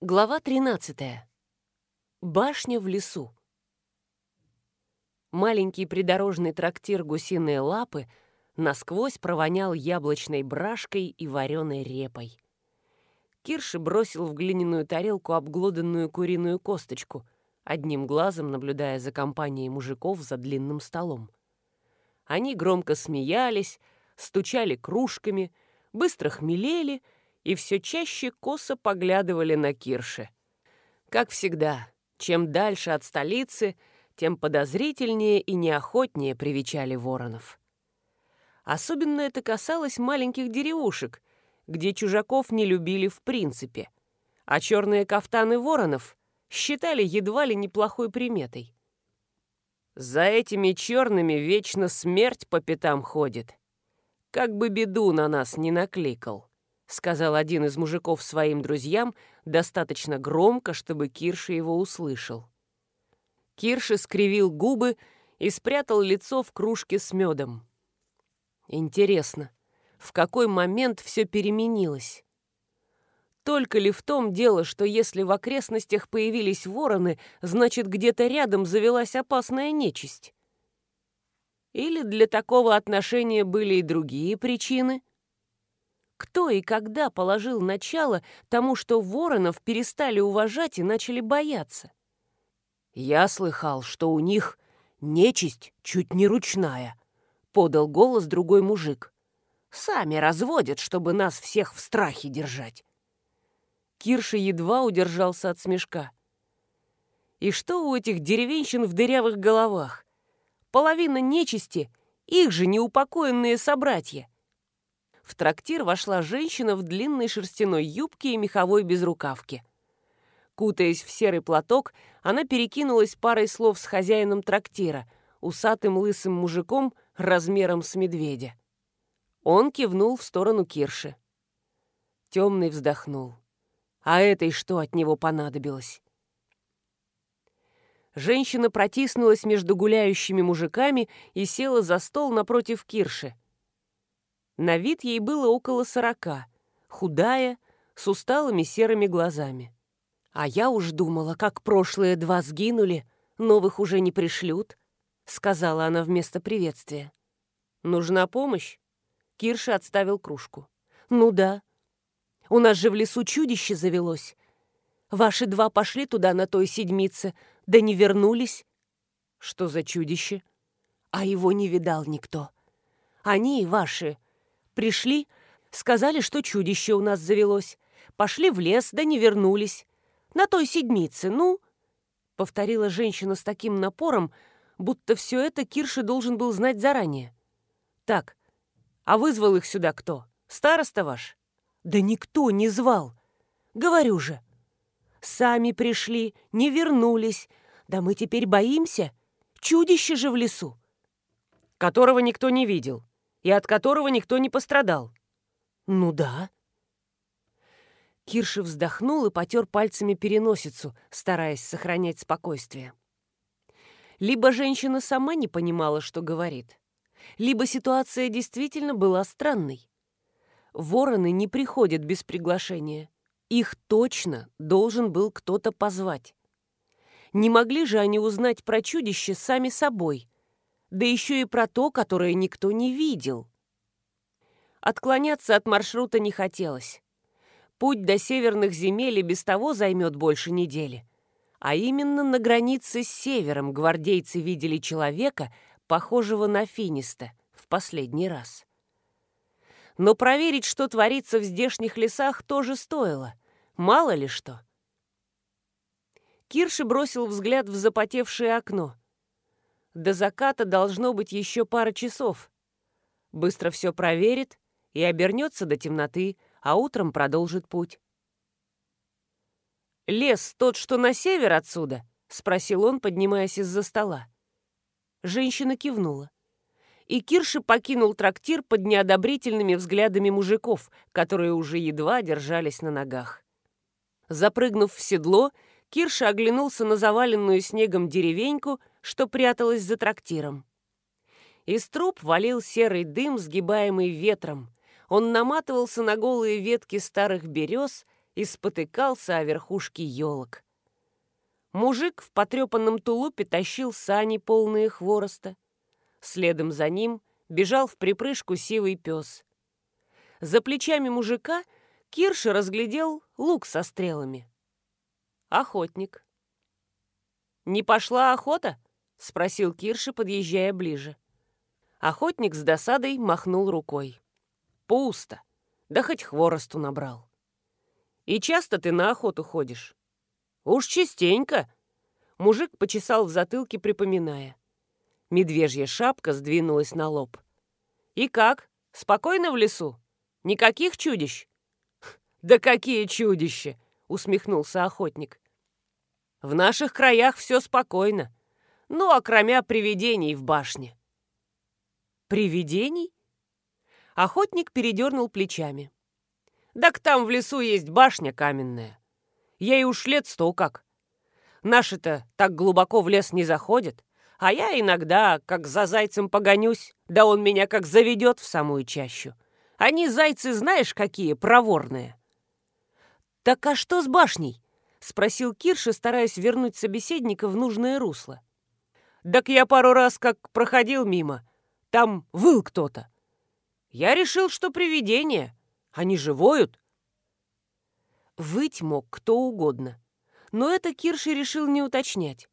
Глава 13. Башня в лесу. Маленький придорожный трактир «Гусиные лапы» насквозь провонял яблочной брашкой и вареной репой. Кирши бросил в глиняную тарелку обглоданную куриную косточку, одним глазом наблюдая за компанией мужиков за длинным столом. Они громко смеялись, стучали кружками, быстро хмелели — и все чаще косо поглядывали на Кирше. Как всегда, чем дальше от столицы, тем подозрительнее и неохотнее привечали воронов. Особенно это касалось маленьких деревушек, где чужаков не любили в принципе, а черные кафтаны воронов считали едва ли неплохой приметой. За этими черными вечно смерть по пятам ходит. Как бы беду на нас не накликал сказал один из мужиков своим друзьям достаточно громко, чтобы Кирши его услышал. Кирши скривил губы и спрятал лицо в кружке с медом. Интересно, в какой момент все переменилось? Только ли в том дело, что если в окрестностях появились вороны, значит, где-то рядом завелась опасная нечисть? Или для такого отношения были и другие причины? Кто и когда положил начало тому, что воронов перестали уважать и начали бояться? «Я слыхал, что у них нечисть чуть не ручная», — подал голос другой мужик. «Сами разводят, чтобы нас всех в страхе держать». Кирша едва удержался от смешка. «И что у этих деревенщин в дырявых головах? Половина нечисти — их же неупокоенные собратья». В трактир вошла женщина в длинной шерстяной юбке и меховой безрукавке. Кутаясь в серый платок, она перекинулась парой слов с хозяином трактира, усатым лысым мужиком размером с медведя. Он кивнул в сторону Кирши. Темный вздохнул. А этой что от него понадобилось? Женщина протиснулась между гуляющими мужиками и села за стол напротив Кирши. На вид ей было около сорока, худая, с усталыми серыми глазами. А я уж думала, как прошлые два сгинули, новых уже не пришлют, сказала она вместо приветствия. Нужна помощь? Кирша отставил кружку. Ну да. У нас же в лесу чудище завелось. Ваши два пошли туда на той седмице, да не вернулись. Что за чудище? А его не видал никто. Они, ваши, Пришли, сказали, что чудище у нас завелось. Пошли в лес, да не вернулись. На той седмице, ну...» Повторила женщина с таким напором, будто все это Кирши должен был знать заранее. «Так, а вызвал их сюда кто? Староста ваш?» «Да никто не звал. Говорю же. Сами пришли, не вернулись. Да мы теперь боимся. Чудище же в лесу». «Которого никто не видел и от которого никто не пострадал. Ну да. Кирши вздохнул и потер пальцами переносицу, стараясь сохранять спокойствие. Либо женщина сама не понимала, что говорит, либо ситуация действительно была странной. Вороны не приходят без приглашения. Их точно должен был кто-то позвать. Не могли же они узнать про чудище сами собой, да еще и про то, которое никто не видел. Отклоняться от маршрута не хотелось. Путь до северных земель и без того займет больше недели. А именно на границе с севером гвардейцы видели человека, похожего на финиста, в последний раз. Но проверить, что творится в здешних лесах, тоже стоило. Мало ли что. Кирши бросил взгляд в запотевшее окно. До заката должно быть еще пара часов. Быстро все проверит и обернется до темноты, а утром продолжит путь. «Лес тот, что на север отсюда?» — спросил он, поднимаясь из-за стола. Женщина кивнула. И Кирши покинул трактир под неодобрительными взглядами мужиков, которые уже едва держались на ногах. Запрыгнув в седло, Кирша оглянулся на заваленную снегом деревеньку, что пряталась за трактиром. Из труб валил серый дым, сгибаемый ветром. Он наматывался на голые ветки старых берез и спотыкался о верхушке елок. Мужик в потрепанном тулупе тащил сани, полные хвороста. Следом за ним бежал в припрыжку сивый пес. За плечами мужика Кирша разглядел лук со стрелами. Охотник. «Не пошла охота?» — спросил Кирша, подъезжая ближе. Охотник с досадой махнул рукой. «Пусто. Да хоть хворосту набрал». «И часто ты на охоту ходишь?» «Уж частенько!» Мужик почесал в затылке, припоминая. Медвежья шапка сдвинулась на лоб. «И как? Спокойно в лесу? Никаких чудищ?» «Да какие чудища!» — усмехнулся охотник. «В наших краях все спокойно. Ну, а кроме привидений в башне». «Привидений?» Охотник передернул плечами. «Так там в лесу есть башня каменная. И уж лет сто как. Наши-то так глубоко в лес не заходят. А я иногда, как за зайцем погонюсь, да он меня как заведет в самую чащу. Они, зайцы, знаешь, какие проворные. «Так а что с башней?» — спросил Кирша, стараясь вернуть собеседника в нужное русло. «Так я пару раз как проходил мимо. Там выл кто-то. Я решил, что привидение. Они же воют». Выть мог кто угодно. Но это Кирши решил не уточнять.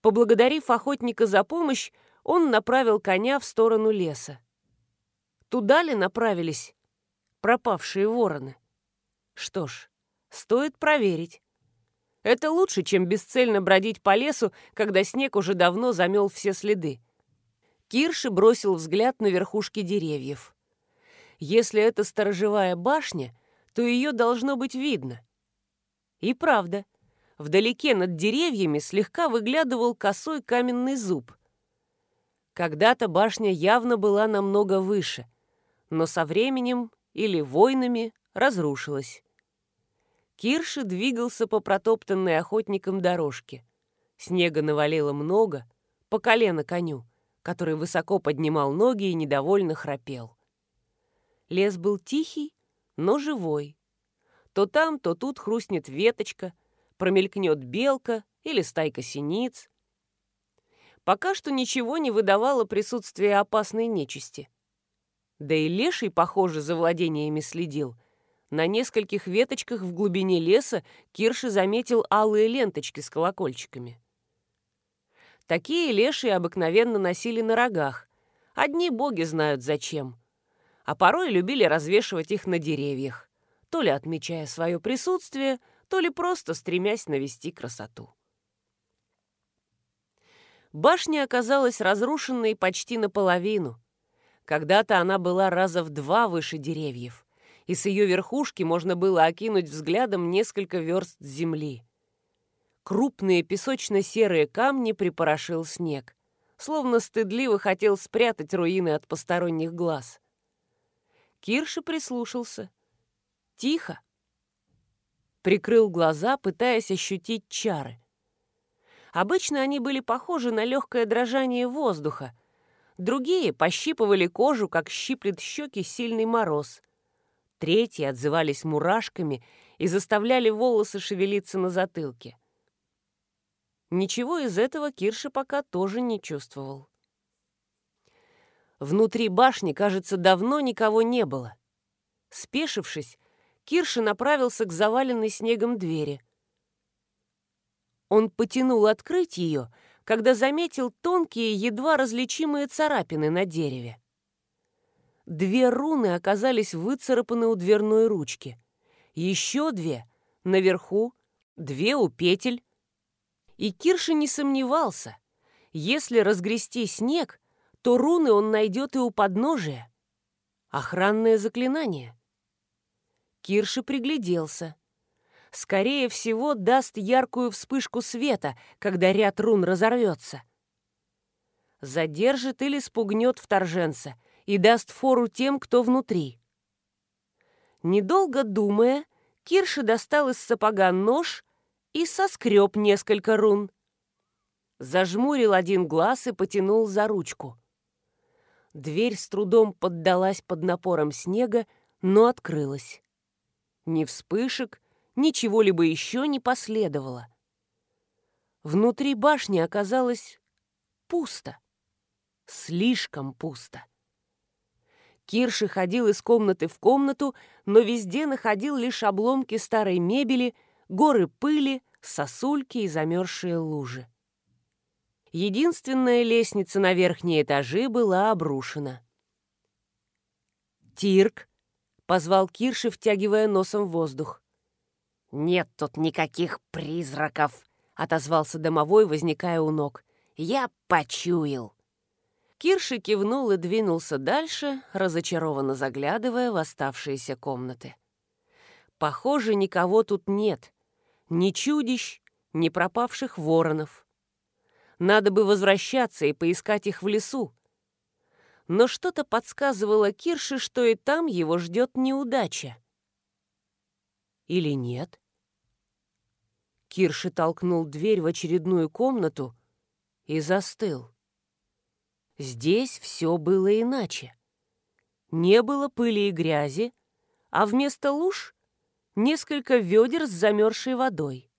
Поблагодарив охотника за помощь, он направил коня в сторону леса. Туда ли направились пропавшие вороны? Что ж, стоит проверить. Это лучше, чем бесцельно бродить по лесу, когда снег уже давно замел все следы. Кирши бросил взгляд на верхушки деревьев. Если это сторожевая башня, то ее должно быть видно. И правда, Вдалеке над деревьями слегка выглядывал косой каменный зуб. Когда-то башня явно была намного выше, но со временем или войнами разрушилась. Кирши двигался по протоптанной охотником дорожке. Снега навалило много, по колено коню, который высоко поднимал ноги и недовольно храпел. Лес был тихий, но живой. То там, то тут хрустнет веточка, промелькнет белка или стайка синиц. Пока что ничего не выдавало присутствие опасной нечисти. Да и леший, похоже, за владениями следил. На нескольких веточках в глубине леса Кирши заметил алые ленточки с колокольчиками. Такие лешие обыкновенно носили на рогах. Одни боги знают зачем. А порой любили развешивать их на деревьях, то ли отмечая свое присутствие, то ли просто стремясь навести красоту. Башня оказалась разрушенной почти наполовину. Когда-то она была раза в два выше деревьев, и с ее верхушки можно было окинуть взглядом несколько верст земли. Крупные песочно-серые камни припорошил снег, словно стыдливо хотел спрятать руины от посторонних глаз. Кирша прислушался. Тихо прикрыл глаза, пытаясь ощутить чары. Обычно они были похожи на легкое дрожание воздуха. Другие пощипывали кожу, как щиплет щеки сильный мороз. Третьи отзывались мурашками и заставляли волосы шевелиться на затылке. Ничего из этого Кирша пока тоже не чувствовал. Внутри башни, кажется, давно никого не было. Спешившись, Кирша направился к заваленной снегом двери. Он потянул открыть ее, когда заметил тонкие, едва различимые царапины на дереве. Две руны оказались выцарапаны у дверной ручки. Еще две — наверху, две у петель. И Кирша не сомневался. Если разгрести снег, то руны он найдет и у подножия. Охранное заклинание. Кирши пригляделся. Скорее всего, даст яркую вспышку света, когда ряд рун разорвется. Задержит или спугнет вторженца и даст фору тем, кто внутри. Недолго думая, Кирши достал из сапога нож и соскреб несколько рун. Зажмурил один глаз и потянул за ручку. Дверь с трудом поддалась под напором снега, но открылась. Ни вспышек, ничего либо еще не последовало. Внутри башни оказалось пусто. Слишком пусто. Кирши ходил из комнаты в комнату, но везде находил лишь обломки старой мебели, горы пыли, сосульки и замерзшие лужи. Единственная лестница на верхние этажи была обрушена. «Тирк!» — позвал Кирши, втягивая носом воздух. «Нет тут никаких призраков!» — отозвался домовой, возникая у ног. «Я почуял!» Кирши кивнул и двинулся дальше, разочарованно заглядывая в оставшиеся комнаты. Похоже, никого тут нет. Ни чудищ, ни пропавших воронов. Надо бы возвращаться и поискать их в лесу. Но что-то подсказывало Кирше, что и там его ждет неудача. Или нет? Кирши толкнул дверь в очередную комнату и застыл. Здесь все было иначе. Не было пыли и грязи, а вместо луж — несколько ведер с замерзшей водой.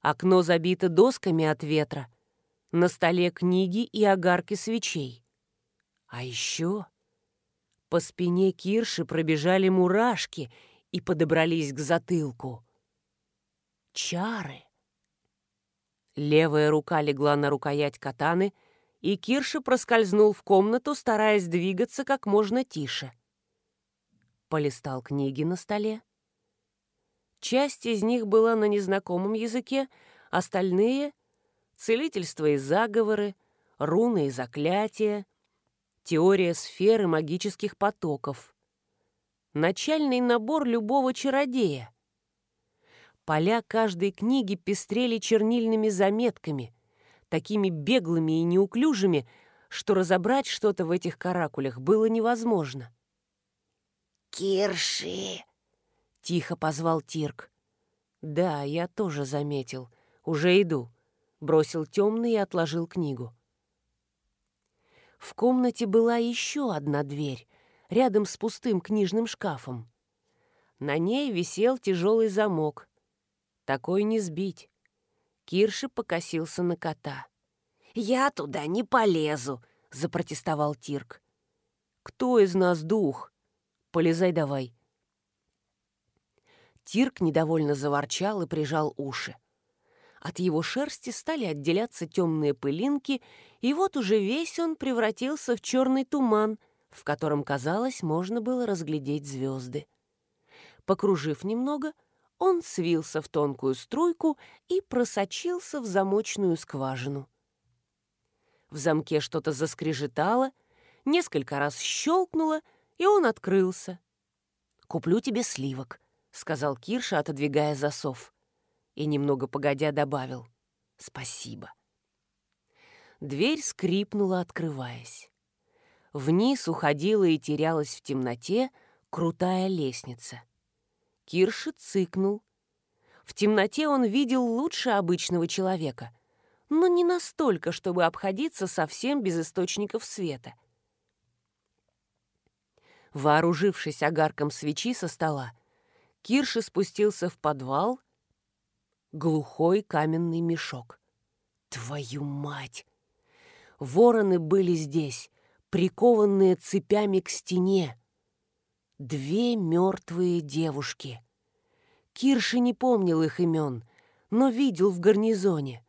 Окно забито досками от ветра, на столе книги и огарки свечей. А еще по спине Кирши пробежали мурашки и подобрались к затылку. Чары. Левая рука легла на рукоять катаны — и Кирша проскользнул в комнату, стараясь двигаться как можно тише. Полистал книги на столе. Часть из них была на незнакомом языке, остальные — целительство и заговоры, руны и заклятия, теория сферы магических потоков. Начальный набор любого чародея. Поля каждой книги пестрели чернильными заметками, такими беглыми и неуклюжими, что разобрать что-то в этих каракулях было невозможно. «Кирши!» — тихо позвал Тирк. «Да, я тоже заметил. Уже иду», — бросил темный и отложил книгу. В комнате была еще одна дверь, рядом с пустым книжным шкафом. На ней висел тяжелый замок. Такой не сбить. Кирши покосился на кота. «Я туда не полезу», — запротестовал Тирк. «Кто из нас дух? Полезай давай». Тирк недовольно заворчал и прижал уши. От его шерсти стали отделяться темные пылинки, и вот уже весь он превратился в черный туман, в котором, казалось, можно было разглядеть звезды. Покружив немного, — он свился в тонкую струйку и просочился в замочную скважину. В замке что-то заскрежетало, несколько раз щелкнуло, и он открылся. «Куплю тебе сливок», — сказал Кирша, отодвигая засов. И немного погодя добавил «Спасибо». Дверь скрипнула, открываясь. Вниз уходила и терялась в темноте крутая лестница. Кирши цыкнул. В темноте он видел лучше обычного человека, но не настолько, чтобы обходиться совсем без источников света. Вооружившись огарком свечи со стола, Кирши спустился в подвал, глухой каменный мешок. Твою мать! Вороны были здесь, прикованные цепями к стене. Две мертвые девушки. Кирши не помнил их имен, но видел в гарнизоне.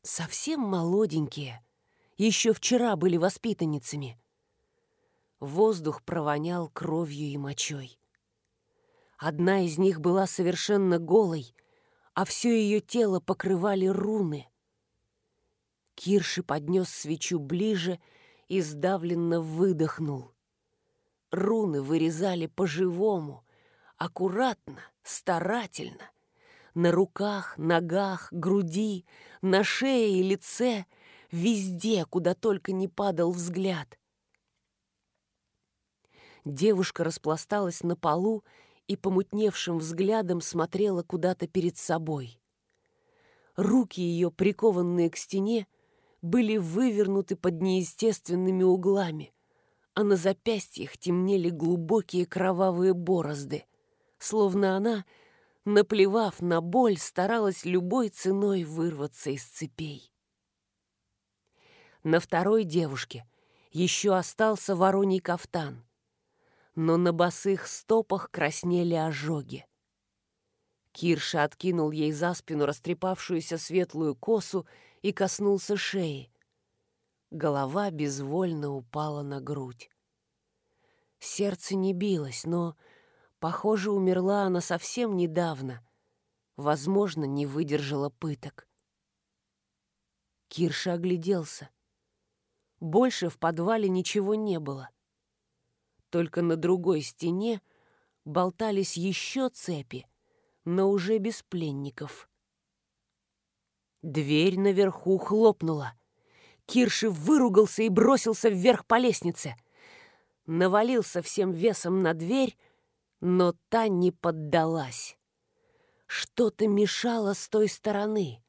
Совсем молоденькие. Еще вчера были воспитанницами. Воздух провонял кровью и мочой. Одна из них была совершенно голой, а все ее тело покрывали руны. Кирши поднес свечу ближе и сдавленно выдохнул. Руны вырезали по-живому, аккуратно, старательно. На руках, ногах, груди, на шее и лице, везде, куда только не падал взгляд. Девушка распласталась на полу и помутневшим взглядом смотрела куда-то перед собой. Руки ее, прикованные к стене, были вывернуты под неестественными углами а на запястьях темнели глубокие кровавые борозды, словно она наплевав на боль, старалась любой ценой вырваться из цепей. На второй девушке еще остался вороний кафтан, но на босых стопах краснели ожоги. Кирша откинул ей за спину растрепавшуюся светлую косу и коснулся шеи. Голова безвольно упала на грудь. Сердце не билось, но, похоже, умерла она совсем недавно. Возможно, не выдержала пыток. Кирша огляделся. Больше в подвале ничего не было. Только на другой стене болтались еще цепи, но уже без пленников. Дверь наверху хлопнула. Кирши выругался и бросился вверх по лестнице. Навалился всем весом на дверь, но та не поддалась. Что-то мешало с той стороны,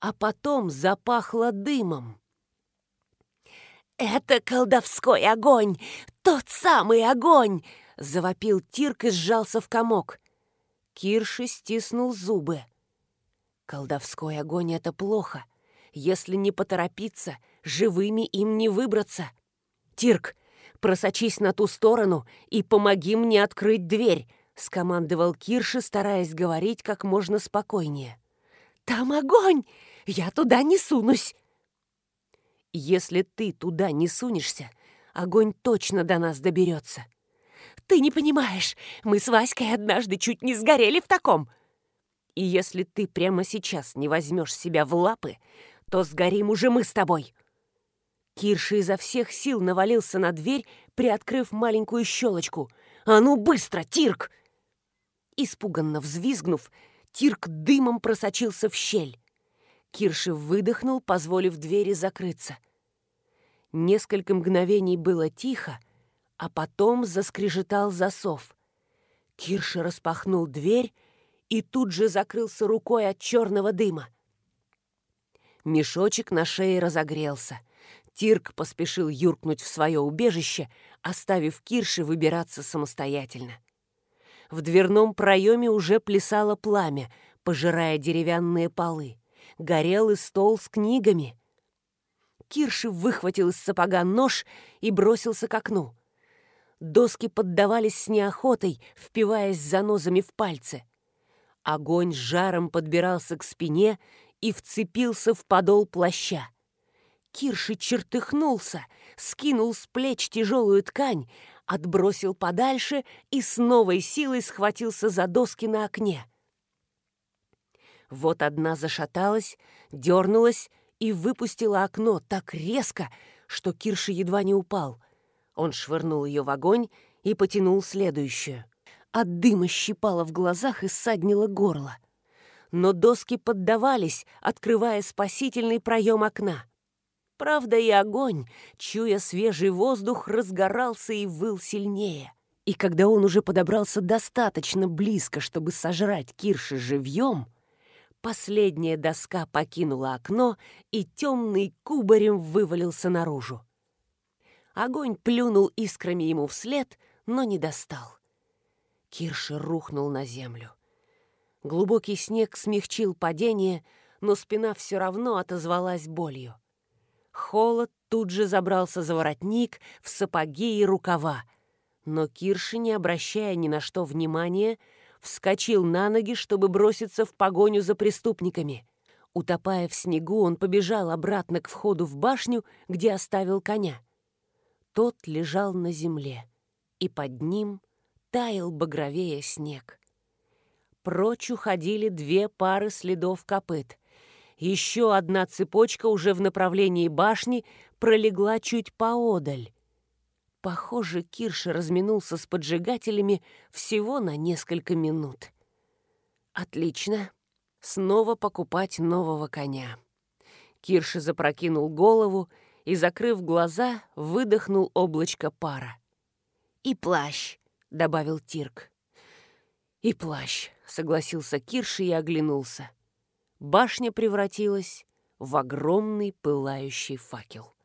а потом запахло дымом. «Это колдовской огонь! Тот самый огонь!» — завопил Тирк и сжался в комок. Кирши стиснул зубы. Колдовской огонь — это плохо. Если не поторопиться, живыми им не выбраться. Тирк, просочись на ту сторону и помоги мне открыть дверь, скомандовал Кирши, стараясь говорить как можно спокойнее. Там огонь! Я туда не сунусь! Если ты туда не сунешься, огонь точно до нас доберется. Ты не понимаешь, мы с Васькой однажды чуть не сгорели в таком. И если ты прямо сейчас не возьмешь себя в лапы, то сгорим уже мы с тобой. Кирша изо всех сил навалился на дверь, приоткрыв маленькую щелочку. «А ну быстро, Тирк!» Испуганно взвизгнув, Тирк дымом просочился в щель. Кирши выдохнул, позволив двери закрыться. Несколько мгновений было тихо, а потом заскрежетал засов. Кирша распахнул дверь и тут же закрылся рукой от черного дыма. Мешочек на шее разогрелся. Тирк поспешил юркнуть в свое убежище, оставив Кирше выбираться самостоятельно. В дверном проеме уже плясало пламя, пожирая деревянные полы. Горел и стол с книгами. Кирши выхватил из сапога нож и бросился к окну. Доски поддавались с неохотой, впиваясь занозами в пальцы. Огонь с жаром подбирался к спине и вцепился в подол плаща. Кирши чертыхнулся, скинул с плеч тяжелую ткань, отбросил подальше и с новой силой схватился за доски на окне. Вот одна зашаталась, дернулась и выпустила окно так резко, что Кирши едва не упал. Он швырнул ее в огонь и потянул следующую. От дыма щипало в глазах и ссаднило горло. Но доски поддавались, открывая спасительный проем окна. Правда, и огонь, чуя свежий воздух, разгорался и выл сильнее. И когда он уже подобрался достаточно близко, чтобы сожрать Кирши живьем, Последняя доска покинула окно, и темный кубарем вывалился наружу. Огонь плюнул искрами ему вслед, но не достал. Кирша рухнул на землю. Глубокий снег смягчил падение, но спина все равно отозвалась болью. Холод тут же забрался за воротник, в сапоги и рукава, но Кирша, не обращая ни на что внимания, вскочил на ноги, чтобы броситься в погоню за преступниками. Утопая в снегу, он побежал обратно к входу в башню, где оставил коня. Тот лежал на земле, и под ним таял багровее снег. Прочь уходили две пары следов копыт. Еще одна цепочка уже в направлении башни пролегла чуть поодаль. Похоже, Кирша разминулся с поджигателями всего на несколько минут. Отлично. Снова покупать нового коня. Кирша запрокинул голову и, закрыв глаза, выдохнул облачко пара. «И плащ», — добавил Тирк. «И плащ», — согласился Кирша и оглянулся. Башня превратилась в огромный пылающий факел.